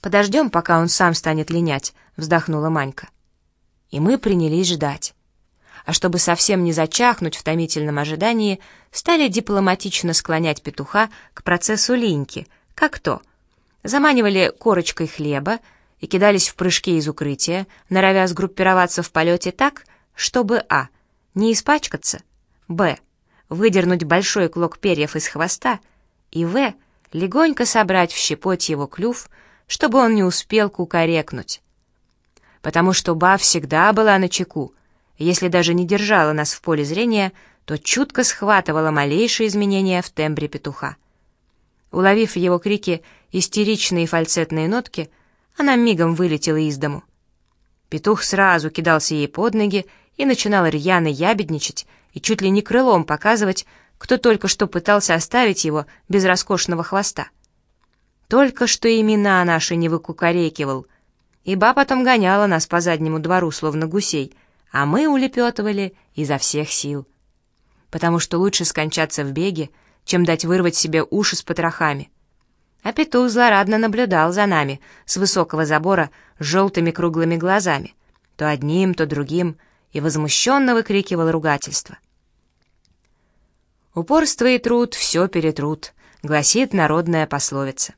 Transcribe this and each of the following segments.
«Подождем, пока он сам станет линять», — вздохнула Манька. И мы принялись ждать. А чтобы совсем не зачахнуть в томительном ожидании, стали дипломатично склонять петуха к процессу линьки, как то. Заманивали корочкой хлеба и кидались в прыжки из укрытия, норовя сгруппироваться в полете так, чтобы а. не испачкаться, б. выдернуть большой клок перьев из хвоста и в. легонько собрать в щепоть его клюв, чтобы он не успел кукарекнуть. Потому что Ба всегда была на чеку, если даже не держала нас в поле зрения, то чутко схватывала малейшие изменения в тембре петуха. Уловив его крики истеричные фальцетные нотки, она мигом вылетела из дому. Петух сразу кидался ей под ноги и начинал рьяно ябедничать и чуть ли не крылом показывать, кто только что пытался оставить его без роскошного хвоста. Только что имена наши не выкукарекивал, ибо потом гоняла нас по заднему двору, словно гусей, а мы улепетывали изо всех сил. Потому что лучше скончаться в беге, чем дать вырвать себе уши с потрохами. А петух злорадно наблюдал за нами с высокого забора с желтыми круглыми глазами, то одним, то другим, и возмущенно выкрикивал ругательство. «Упорство и труд все перетрут», — гласит народная пословица.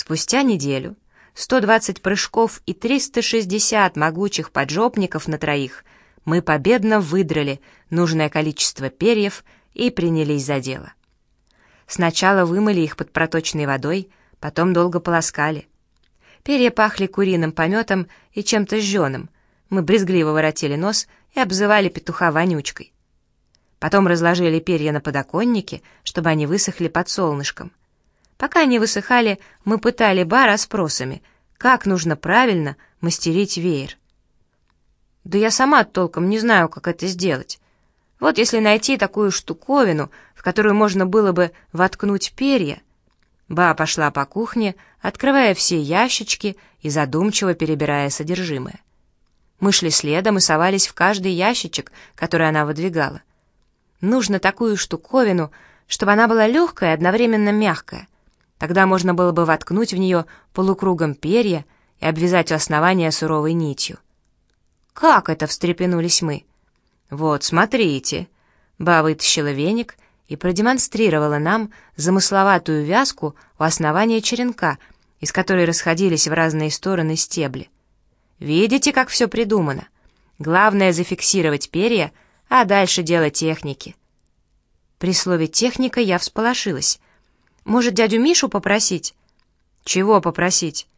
Спустя неделю 120 прыжков и 360 могучих поджопников на троих мы победно выдрали нужное количество перьев и принялись за дело. Сначала вымыли их под проточной водой, потом долго полоскали. Перья пахли куриным пометом и чем-то жженым. Мы брезгливо воротили нос и обзывали петуха вонючкой. Потом разложили перья на подоконнике, чтобы они высохли под солнышком. Пока они высыхали, мы пытали Ба расспросами, как нужно правильно мастерить веер. Да я сама толком не знаю, как это сделать. Вот если найти такую штуковину, в которую можно было бы воткнуть перья... Ба пошла по кухне, открывая все ящички и задумчиво перебирая содержимое. Мы шли следом и совались в каждый ящичек, который она выдвигала. Нужно такую штуковину, чтобы она была легкая и одновременно мягкая — Тогда можно было бы воткнуть в нее полукругом перья и обвязать у основания суровой нитью. «Как это?» — встрепенулись мы. «Вот, смотрите». Ба вытащила веник и продемонстрировала нам замысловатую вязку у основания черенка, из которой расходились в разные стороны стебли. Видите, как все придумано? Главное — зафиксировать перья, а дальше дело техники. При слове «техника» я всполошилась. Может, дядю Мишу попросить?» «Чего попросить?»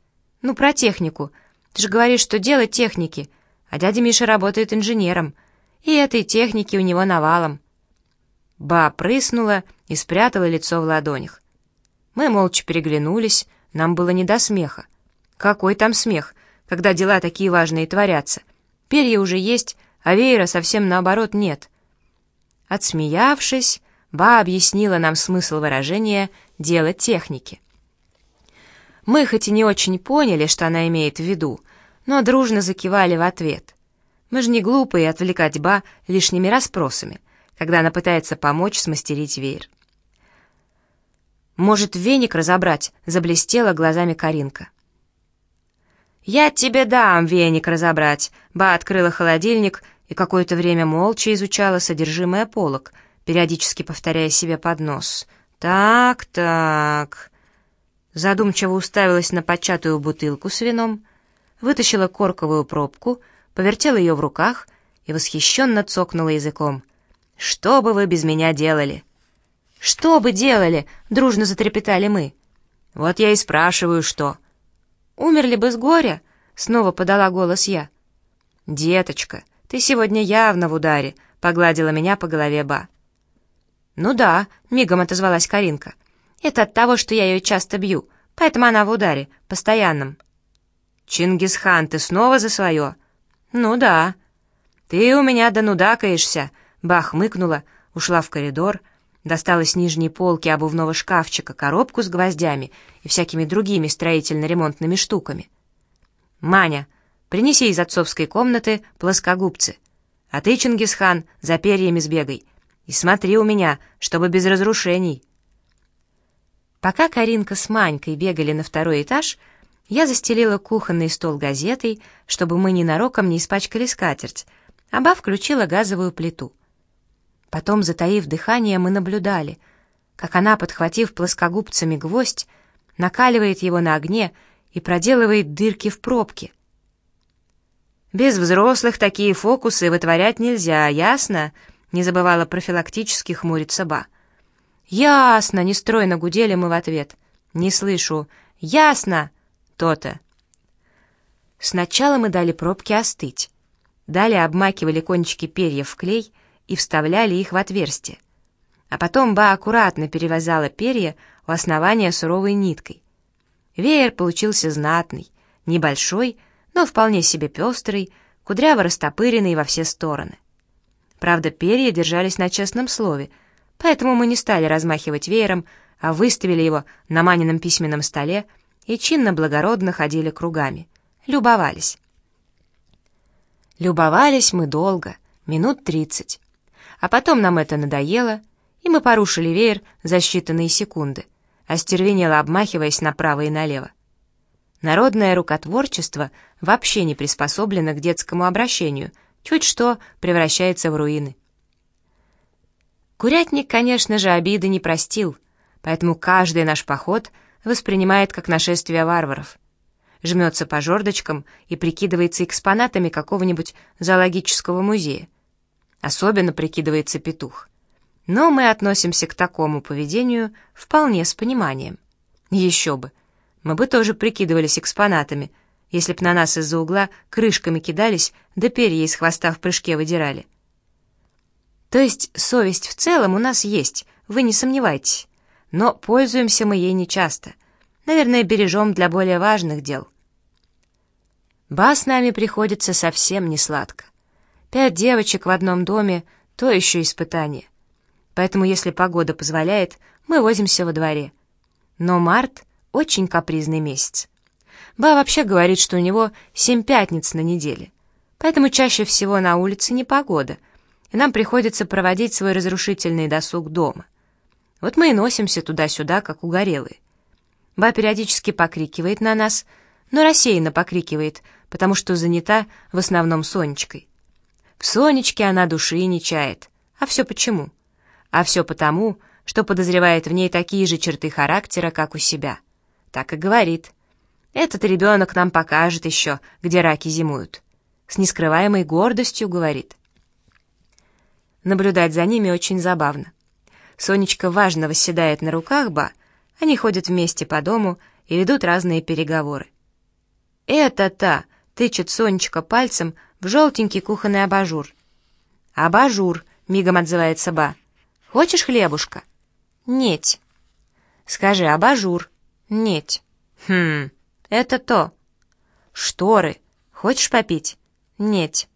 «Ну, про технику. Ты же говоришь, что дело техники, а дядя Миша работает инженером, и этой техники у него навалом». Ба прыснула и спрятала лицо в ладонях. Мы молча переглянулись, нам было не до смеха. Какой там смех, когда дела такие важные творятся? Перья уже есть, а веера совсем наоборот нет. Отсмеявшись, Ба объяснила нам смысл выражения «дело техники». Мы хоть и не очень поняли, что она имеет в виду, но дружно закивали в ответ. Мы же не глупые отвлекать Ба лишними расспросами, когда она пытается помочь смастерить веер. «Может, веник разобрать?» — заблестела глазами Каринка. «Я тебе дам веник разобрать!» Ба открыла холодильник и какое-то время молча изучала содержимое полок — периодически повторяя себе под нос. «Так, так...» Задумчиво уставилась на початую бутылку с вином, вытащила корковую пробку, повертела ее в руках и восхищенно цокнула языком. «Что бы вы без меня делали?» «Что бы делали?» — дружно затрепетали мы. «Вот я и спрашиваю, что?» «Умерли бы с горя?» — снова подала голос я. «Деточка, ты сегодня явно в ударе», — погладила меня по голове Ба. «Ну да», — мигом отозвалась Каринка. «Это от того, что я ее часто бью, поэтому она в ударе, постоянном». «Чингисхан, ты снова за свое?» «Ну да». «Ты у меня донудакаешься», — Бах мыкнула, ушла в коридор, достала с нижней полки обувного шкафчика коробку с гвоздями и всякими другими строительно-ремонтными штуками. «Маня, принеси из отцовской комнаты плоскогубцы. А ты, Чингисхан, за перьями сбегай. И смотри у меня, чтобы без разрушений». Пока Каринка с Манькой бегали на второй этаж, Я застелила кухонный стол газетой, чтобы мы ненароком не испачкали скатерть, а Ба включила газовую плиту. Потом, затаив дыхание, мы наблюдали, как она, подхватив плоскогубцами гвоздь, накаливает его на огне и проделывает дырки в пробке. «Без взрослых такие фокусы вытворять нельзя, ясно?» — не забывала профилактически хмуриться Ба. «Ясно!» — нестройно гудели мы в ответ. «Не слышу. Ясно!» «То-то!» Сначала мы дали пробке остыть. Далее обмакивали кончики перьев в клей и вставляли их в отверстие. А потом Ба аккуратно перевязала перья у основания суровой ниткой. Веер получился знатный, небольшой, но вполне себе пестрый, кудряво растопыренный во все стороны. Правда, перья держались на честном слове, поэтому мы не стали размахивать веером, а выставили его на Манином письменном столе и чинно-благородно ходили кругами. Любовались. Любовались мы долго, минут тридцать. А потом нам это надоело, и мы порушили веер за считанные секунды, остервенело обмахиваясь направо и налево. Народное рукотворчество вообще не приспособлено к детскому обращению, чуть что превращается в руины. Курятник, конечно же, обиды не простил, поэтому каждый наш поход воспринимает как нашествие варваров. Жмется по жердочкам и прикидывается экспонатами какого-нибудь зоологического музея. Особенно прикидывается петух. Но мы относимся к такому поведению вполне с пониманием. Еще бы, мы бы тоже прикидывались экспонатами, если б на нас из-за угла крышками кидались, да перья из хвоста в прыжке выдирали. То есть совесть в целом у нас есть, вы не сомневайтесь, но пользуемся мы ей нечасто. Наверное, бережем для более важных дел. Ба с нами приходится совсем не сладко. Пять девочек в одном доме — то еще испытание. Поэтому, если погода позволяет, мы возимся во дворе. Но март — очень капризный месяц. Ба вообще говорит, что у него семь пятниц на неделе. Поэтому чаще всего на улице непогода, и нам приходится проводить свой разрушительный досуг дома. Вот мы и носимся туда-сюда, как угорелые. Ба периодически покрикивает на нас, но рассеянно покрикивает, потому что занята в основном Сонечкой. В Сонечке она души не чает. А все почему? А все потому, что подозревает в ней такие же черты характера, как у себя. Так и говорит. Этот ребенок нам покажет еще, где раки зимуют. С нескрываемой гордостью говорит. Наблюдать за ними очень забавно. Сонечка важно восседает на руках Ба, они ходят вместе по дому и ведут разные переговоры. «Это та!» — тычет Сонечка пальцем в желтенький кухонный абажур. «Абажур!» — мигом отзывается Ба. «Хочешь хлебушка?» «Нет». «Скажи, абажур?» «Нет». «Хм...» «Это то». «Шторы. Хочешь попить?» «Нет».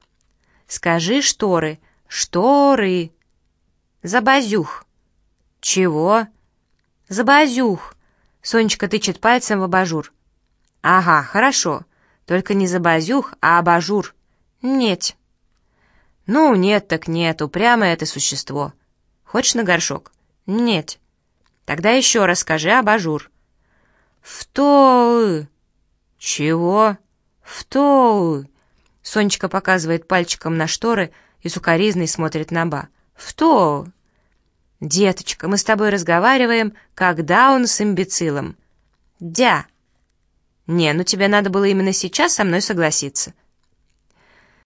«Скажи шторы. Шторы». «Забазюх». «Чего?» «Забазюх». Сонечка тычет пальцем в абажур. «Ага, хорошо. Только не забазюх, а абажур». «Нет». «Ну, нет так нет, упрямое это существо. Хочешь на горшок?» «Нет». «Тогда еще раз скажи абажур». «В то...» «Чего? В Сонечка показывает пальчиком на шторы и сукоризной смотрит на Ба. «В «Деточка, мы с тобой разговариваем, когда он с имбецилом». «Дя!» «Не, ну тебе надо было именно сейчас со мной согласиться».